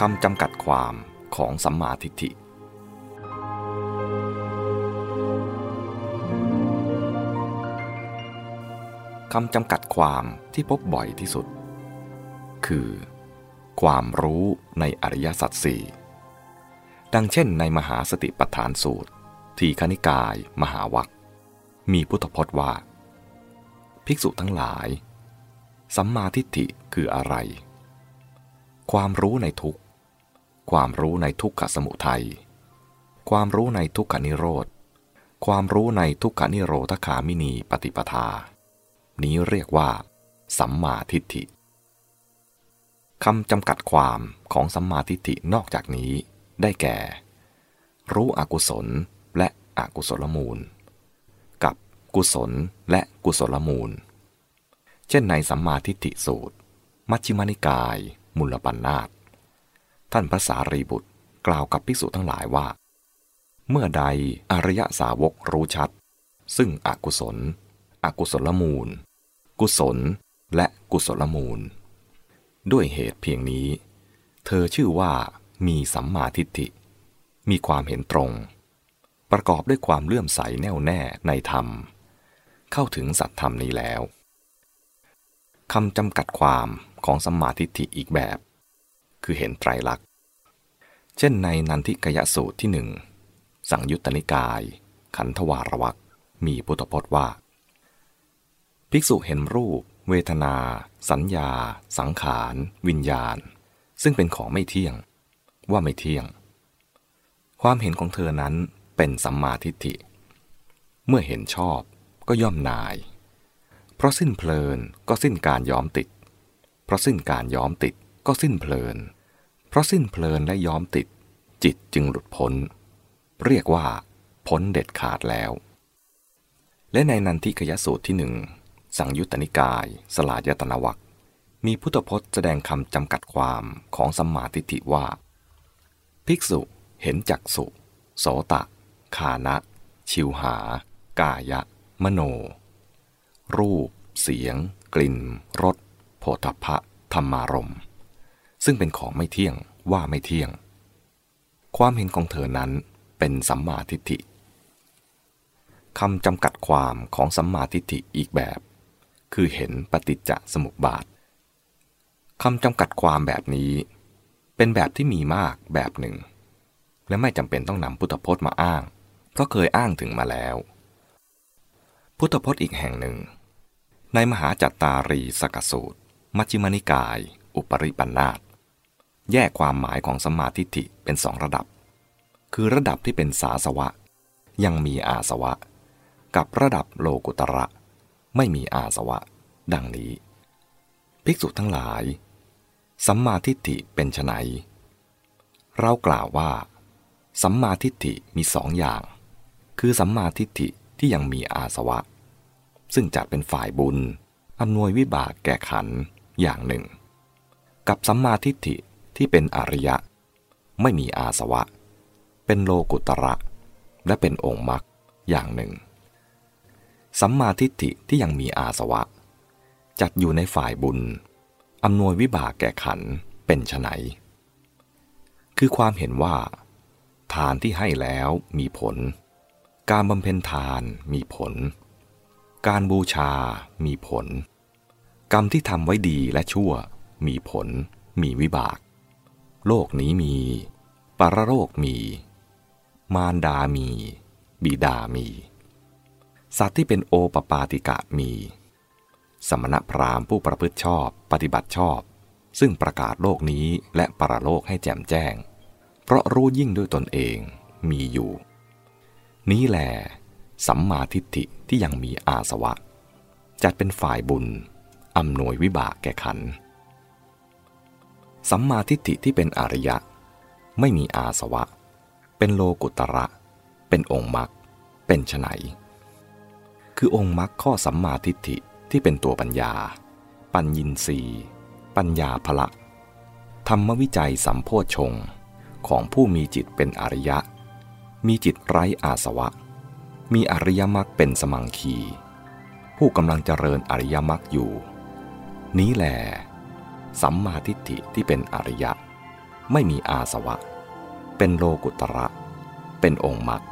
คำจำกัดความของสัมมาทิฏฐิ คำจำกัดความที่พบบ่อยที่สุด คือ ความรู้ในอริยสัจสี่ดังเช่นในมหาสติปัฏฐานสูตร ทีคณิกาย มหาวัคมีพุทธพจน์ว่า ภิกษุทั้งหลาย สัมมาทิฏฐิคืออะไร ความรู้ในทุกข ความรู้ในทุกขสมุทัย ความรู้ในทุกขนิโรธ ความรู้ในทุกขนิโรธคามินีปฏิปทา นี้เรียกว่า สัมมาทิฏฐิคำจำกัดความของสัมมาทิฏฐินอกจากนี้ได้แก่ รู้อกุศลและอกุศลมูล กับกุศลและกุศลมูล เช่นในสัมมาทิฏฐิสูตร มัชฌิมานิกาย มุลปันนาต ท่านพระสารีบุตรกล่าวกับภิกษุทั้งหลายว่า เมื่อใดอริยสาวกรู้ชัด ซึ่งอกุศล อกุศลมูล กุศลและกุศลมูล ด้วยเหตุเพียงนี้ เธอชื่อว่ามีสัมมาทิฏฐิ มีความเห็นตรง ประกอบด้วยความเลื่อมใสแน่วแน่ในธรรม เข้าถึงสัตธรรมนี้แล้วคำจำกัดความของสัมมาทิฏฐิอีกแบบ คือเห็นไตรลักษณ์ เช่นในนันทิกยสูตรที่หนึ่งสังยุตตนิกาย ขันธวารวักมีพุทธพจน์ว่า ภิกษุเห็นรูป เวทนา สัญญา สังขาร วิญญาณ ซึ่งเป็นของไม่เที่ยง ว่าไม่เที่ยง ความเห็นของเธอนั้นเป็นสัมมาทิฏฐิ เมื่อเห็นชอบก็ย่อมนาย เพราะสิ้นเพลินก็สิ้นการย้อมติด เพราะสิ้นการย้อมติดก็สิ้นเพลิน เพราะสิ้นเพลินและย้อมติด จิตจึงหลุดพ้น เรียกว่า พ้นเด็ดขาดแล้ว และในนันทิกยสูตรที่หนึ่งสังยุตตนิกาย สลายตนวัคมีพุทธพจน์แสดงคำจำกัดความของสัมมาทิฏฐิว่า ภิกษุเห็นจักสุ โสตะคานะ ชิวหา กายะ มโน รูป เสียง กลิ่นรสโผฏฐะธรรมารม ซึ่งเป็นของไม่เที่ยง ว่าไม่เที่ยง ความเห็นของเธอนั้นเป็นสัมมาทิฏฐิคำจำกัดความของสัมมาทิฏฐิอีกแบบ คือเห็นปฏิจจสมุปบาทคำจำกัดความแบบนี้ เป็นแบบที่มีมากแบบหนึ่ง และไม่จำเป็นต้องนำพุทธพจน์มาอ้าง เพราะเคยอ้างถึงมาแล้ว พุทธพจน์อีกแห่งหนึ่ง ในมหาจัตตารีสกสูตร มัชฌิมานิกาย อุปริปันธาต แยกความหมายของสัมมาธิิเป็นสองระดับ คือระดับที่เป็นสาสวะ ยังมีอาสวะ กับระดับโลกุตระ ไม่มีอาสวะ ดังนี้ ภิกษุทั้งหลาย สัมมาทิฏฐิเป็นไนเรากล่าวว่า สัมมาทิฏฐิมีสองอย่าง คือสัมมาทิฏฐิที่ยังมีอาสวะ ซึ่งจะเป็นฝ่ายบุญอำนวยวิบากแก่ขันอย่างหนึ่ง กับสัมมาทิฏฐิ ที่เป็นอริยะ ไม่มีอาสวะ เป็นโลกุตระ และเป็นองค์มรรคอย่างหนึ่ง สัมมาทิฏฐิที่ยังมีอาสวะ จัดอยู่ในฝ่ายบุญอำนวยวิบากแก่ขันเป็นไฉนคือความเห็นว่า ทานที่ให้แล้วมีผล การบำเพ็ญทานมีผล การบูชา มีผล กรรมที่ทำไว้ดีและชั่วมีผล มีวิบาก โลกนี้มี ปรโลกมี มารดามี บิดามี สัตว์ที่เป็นโอปปาติกะมี สมณพราหมณ์ผู้ประพฤติชอบปฏิบัติชอบ ซึ่งประกาศโลกนี้และปรโลกให้แจ่มแจ้ง เพราะรู้ยิ่งด้วยตนเองมีอยู่ นี้แหลสัมมาทิฏฐิที่ยังมีอาสวะ จัดเป็นฝ่ายบุญอำนวยวิบากแก่ขัน สัมมาทิฏฐิที่เป็นอริยะ ไม่มีอาสวะ เป็นโลกุตระ เป็นองค์มรรคเป็นไฉนคือองค์มรรคข้อสัมมาทิฏฐิที่เป็นตัวปัญญา ปัญญินรีปัญญาพละ ธรรมวิจัยสัมโพชงของผู้มีจิตเป็นอริยะ มีจิตไร้อาสวะ มีอริยมรรคเป็นสมังคี ผู้กำลังเจริญอริยมรรคอยู่ นี้แหละ สัมมาทิฏฐิที่เป็นอริยะ ไม่มีอาสวะ เป็นโลกุตระ เป็นองค์มรรค